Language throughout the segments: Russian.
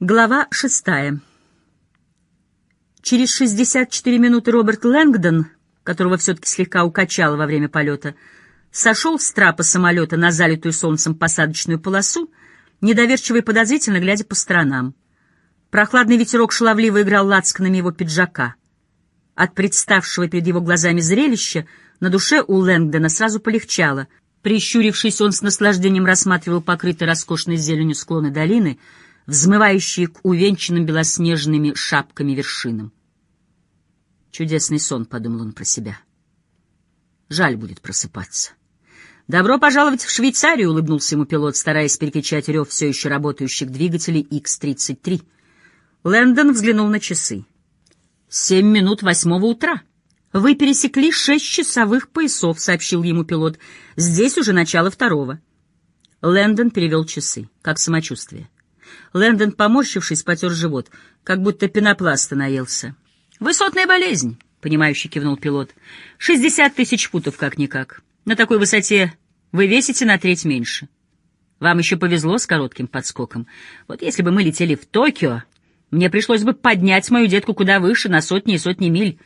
Глава шестая. Через 64 минуты Роберт Лэнгдон, которого все-таки слегка укачало во время полета, сошел с трапа самолета на залитую солнцем посадочную полосу, недоверчиво и подозрительно глядя по сторонам. Прохладный ветерок шаловливо играл лацканами его пиджака. От представшего перед его глазами зрелища на душе у Лэнгдона сразу полегчало. Прищурившись, он с наслаждением рассматривал покрытые роскошной зеленью склоны долины — взмывающие к увенчанным белоснежными шапками вершинам. Чудесный сон, — подумал он про себя. Жаль будет просыпаться. «Добро пожаловать в Швейцарию!» — улыбнулся ему пилот, стараясь перекричать рев все еще работающих двигателей X-33. Лэндон взглянул на часы. «Семь минут восьмого утра. Вы пересекли шесть часовых поясов», — сообщил ему пилот. «Здесь уже начало второго». Лэндон перевел часы. Как самочувствие? Лэндон, поморщившись, потер живот, как будто пенопласта наелся. «Высотная болезнь», — понимающе кивнул пилот. «Шестьдесят тысяч футов, как-никак. На такой высоте вы весите на треть меньше. Вам еще повезло с коротким подскоком. Вот если бы мы летели в Токио, мне пришлось бы поднять мою детку куда выше, на сотни и сотни миль.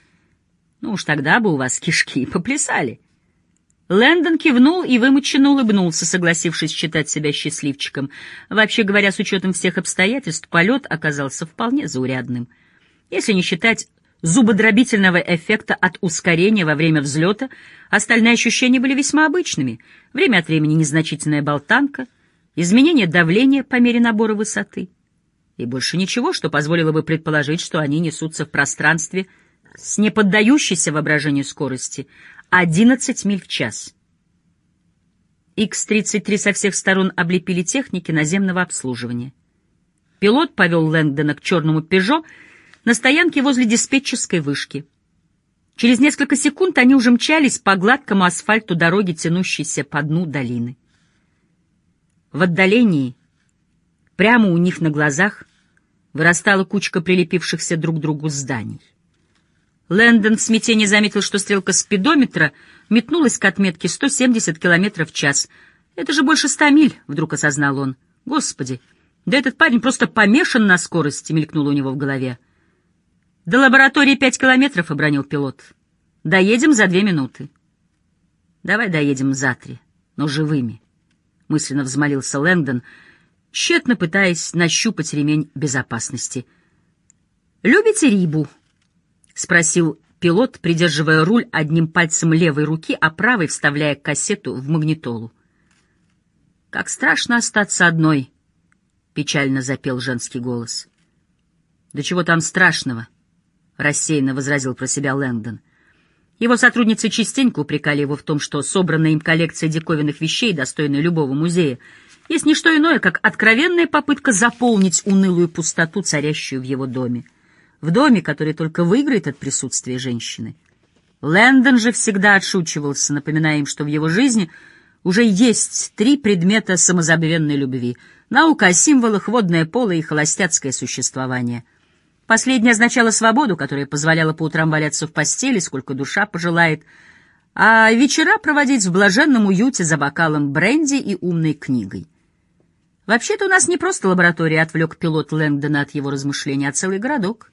Ну уж тогда бы у вас кишки поплясали». Лэндон кивнул и вымученно улыбнулся, согласившись считать себя счастливчиком. Вообще говоря, с учетом всех обстоятельств, полет оказался вполне заурядным. Если не считать зубодробительного эффекта от ускорения во время взлета, остальные ощущения были весьма обычными. Время от времени незначительная болтанка, изменение давления по мере набора высоты. И больше ничего, что позволило бы предположить, что они несутся в пространстве с неподдающейся воображению скорости, 11 миль в час. Х-33 со всех сторон облепили техники наземного обслуживания. Пилот повел Лэнгдона к черному «Пежо» на стоянке возле диспетчерской вышки. Через несколько секунд они уже мчались по гладкому асфальту дороги, тянущейся по дну долины. В отдалении, прямо у них на глазах, вырастала кучка прилепившихся друг к другу зданий. Лэндон в смятении заметил, что стрелка спидометра метнулась к отметке 170 км в час. «Это же больше ста миль», — вдруг осознал он. «Господи, да этот парень просто помешан на скорости», — мелькнуло у него в голове. «До лаборатории пять километров», — обронил пилот. «Доедем за две минуты». «Давай доедем за три, но живыми», — мысленно взмолился Лэндон, тщетно пытаясь нащупать ремень безопасности. «Любите рибу?» — спросил пилот, придерживая руль одним пальцем левой руки, а правой вставляя кассету в магнитолу. «Как страшно остаться одной!» — печально запел женский голос. «Да чего там страшного?» — рассеянно возразил про себя Лэндон. Его сотрудницы частенько упрекали его в том, что собранная им коллекция диковинных вещей, достойная любого музея, есть не что иное, как откровенная попытка заполнить унылую пустоту, царящую в его доме в доме, который только выиграет от присутствия женщины. Лэндон же всегда отшучивался, напоминая им, что в его жизни уже есть три предмета самозабвенной любви — наука о символах, водное поло и холостяцкое существование. Последнее означало свободу, которая позволяла по утрам валяться в постели, сколько душа пожелает, а вечера проводить в блаженном уюте за бокалом бренди и умной книгой. «Вообще-то у нас не просто лаборатория», — отвлек пилот Лэндона от его размышлений, а целый городок.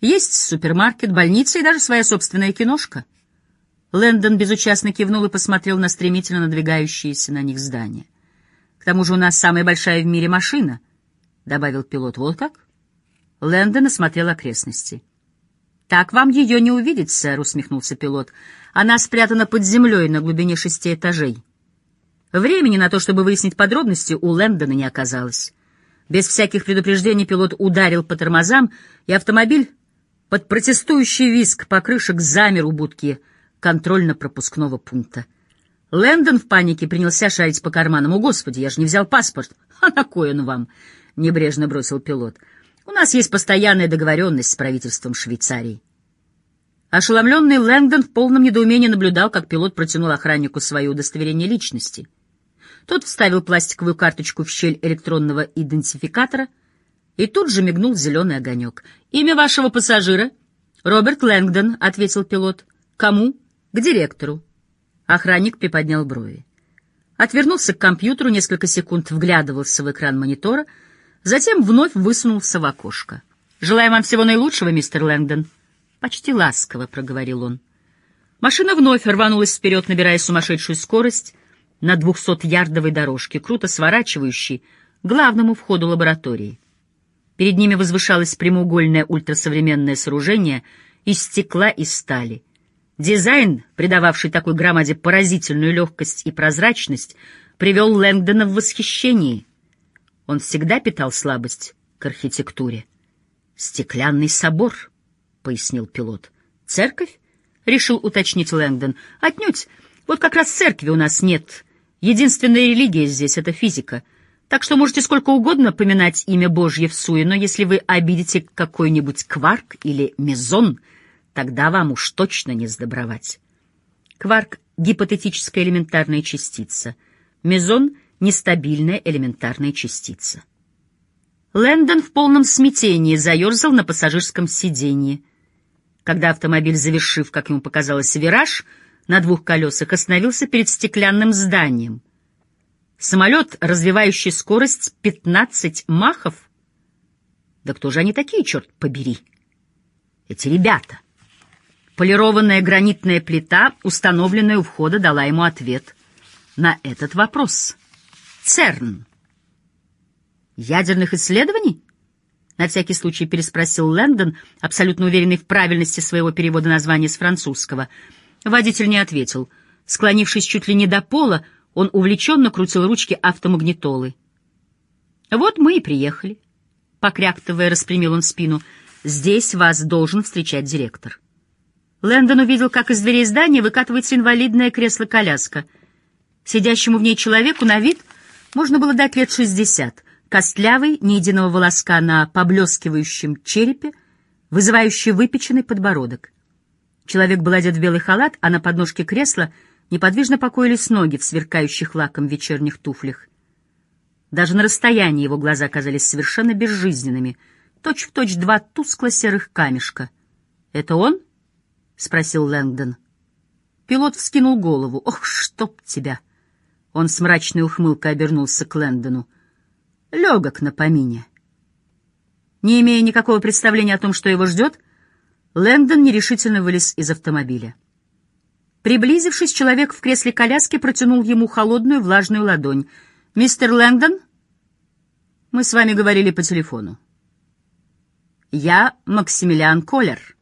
Есть супермаркет, больница и даже своя собственная киношка. Лэндон безучастно кивнул и посмотрел на стремительно надвигающиеся на них здания. «К тому же у нас самая большая в мире машина», — добавил пилот. «Вот как?» Лэндон осмотрел окрестности. «Так вам ее не увидеть, сэр», — усмехнулся пилот. «Она спрятана под землей на глубине шести этажей». Времени на то, чтобы выяснить подробности, у Лэндона не оказалось. Без всяких предупреждений пилот ударил по тормозам, и автомобиль под протестующий визг покрышек замер у будки контрольно-пропускного пункта. Лэндон в панике принялся шарить по карманам. «О, Господи, я же не взял паспорт!» «А на кой он вам?» — небрежно бросил пилот. «У нас есть постоянная договоренность с правительством Швейцарии». Ошеломленный Лэндон в полном недоумении наблюдал, как пилот протянул охраннику свое удостоверение личности. Тот вставил пластиковую карточку в щель электронного идентификатора — и тут же мигнул зеленый огонек. «Имя вашего пассажира?» «Роберт Лэнгдон», — ответил пилот. «Кому?» «К директору». Охранник приподнял брови. Отвернулся к компьютеру, несколько секунд вглядывался в экран монитора, Затем вновь высунулся в окошко. «Желаю вам всего наилучшего, мистер Лэнгдон». Почти ласково проговорил он. Машина вновь рванулась вперед, набирая сумасшедшую скорость на двухсотярдовой дорожке, круто сворачивающей к главному входу лаборатории. Перед ними возвышалось прямоугольное ультрасовременное сооружение из стекла и стали. Дизайн, придававший такой громаде поразительную легкость и прозрачность, привел Лэнгдона в восхищение. Он всегда питал слабость к архитектуре. «Стеклянный собор», — пояснил пилот. «Церковь?» — решил уточнить Лэнгдон. «Отнюдь. Вот как раз церкви у нас нет. Единственная религия здесь — это физика. Так что можете сколько угодно поминать имя Божье в суе, но если вы обидите какой-нибудь кварк или мезон, тогда вам уж точно не сдобровать». Кварк — гипотетическая элементарная частица. Мезон — нестабильная элементарная частица. Лэндон в полном смятении заерзал на пассажирском сиденье. Когда автомобиль, завершив, как ему показалось, вираж на двух колесах, остановился перед стеклянным зданием. Самолет, развивающий скорость 15 махов? Да кто же они такие, черт побери? Эти ребята. Полированная гранитная плита, установленная у входа, дала ему ответ на этот вопрос. ЦЕРН. «Ядерных исследований?» На всякий случай переспросил Лэндон, абсолютно уверенный в правильности своего перевода названия с французского. Водитель не ответил. Склонившись чуть ли не до пола, он увлеченно крутил ручки автомагнитолы. «Вот мы и приехали», — покряктывая, распрямил он спину. «Здесь вас должен встречать директор». Лэндон увидел, как из дверей здания выкатывается инвалидное кресло-коляска. Сидящему в ней человеку на вид можно было дать лет шестьдесят — костлявый, ни единого волоска на поблескивающем черепе, вызывающий выпеченный подбородок. Человек был одет в белый халат, а на подножке кресла неподвижно покоились ноги в сверкающих лаком вечерних туфлях. Даже на расстоянии его глаза казались совершенно безжизненными, точь-в-точь точь два тускло-серых камешка. «Это он?» — спросил Лэнгдон. Пилот вскинул голову. «Ох, чтоб тебя!» Он с мрачной ухмылкой обернулся к Лэндону легок на помине. Не имея никакого представления о том, что его ждет, Лэндон нерешительно вылез из автомобиля. Приблизившись, человек в кресле коляски протянул ему холодную влажную ладонь. «Мистер Лэндон, мы с вами говорили по телефону. Я Максимилиан Колер».